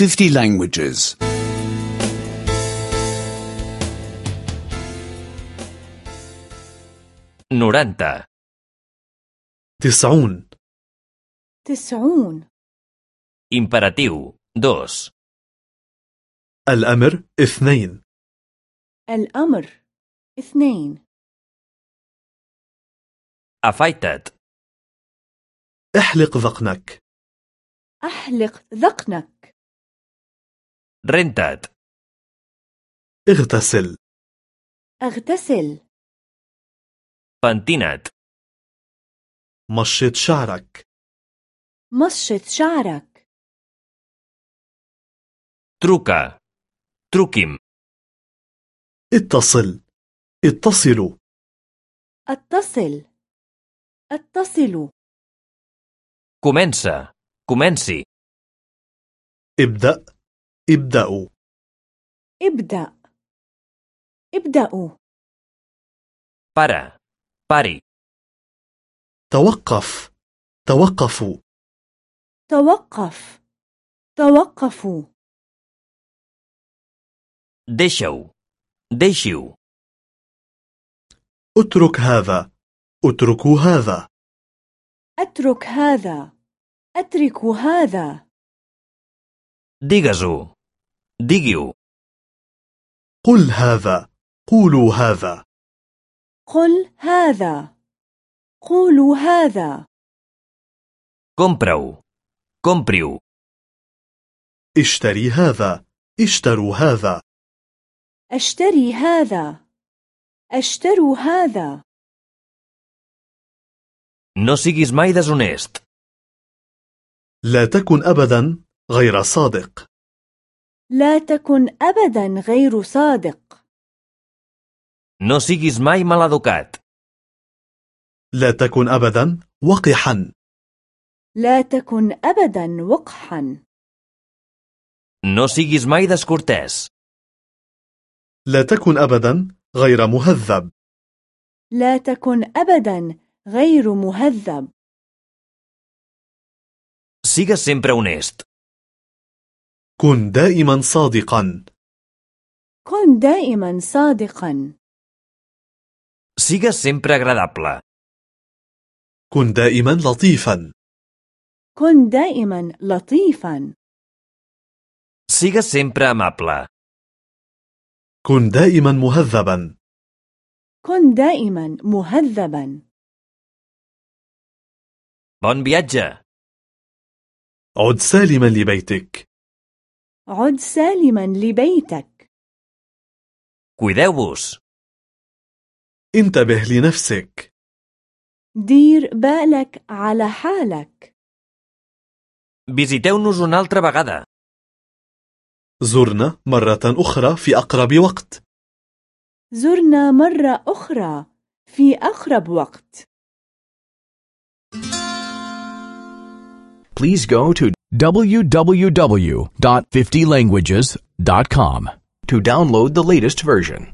50 languages. 90. تسعون تسعون Imperatiu. 2. الأمر اثنين الأمر اثنين Afaita't. احلق ذقنك أحلق ذقنك Renta't. اغتسل أغتسل Pentina't. مشط شعرك مشط شعرك Truca. Truqui'm. اتصل اتصلوا اتصل اتصل Comença. Comenci. ابدأ ابدأوا. ابدأ. ابدأوا. Para. Pari. توقف. توقفوا. توقف. توقفوا. Deixa-ho. Deixi-ho. اترك هذا. اتركوا هذا. أترك هذا. أترك هذا. Digues-ho. Digui-ho. قل هذا. قولوا هذا. قل هذا. قولوا هذا. Compra-ho. Compri-ho. اشتري هذا. اشتروا هذا. أشتري هذا. أشتروا هذا. No siguis mai deshonest. لا تكن أبدا غير صادق. لا تكن أبدا غير صادق No siguis mai maleducat. لا تكن أبدا وقحا لا تكن أبدا وقحا No siguis mai descortès. لا تكن أبدا غير مهذب لا تكن أبدا غير مهذب Sigues sempre honest. كن دائما صادقا. كن دائما صادقا. Sigues sempre agradable. كن دائما لطيفا. كن دائما لطيفا. Sigues sempre amable. كن دائما مهذبا. كن دائما مهذبا. Bon viatge. عد سالما لبيتك. عد سالما لبيتك. Cuideu-vos. انتبه لنفسك. دير بالك على حالك. Visiteu-nos una altra vegada. زرنا مرة أخرى في أقرب وقت. زرنا مرة أخرى في أقرب وقت. Please go to www.50languages.com to download the latest version.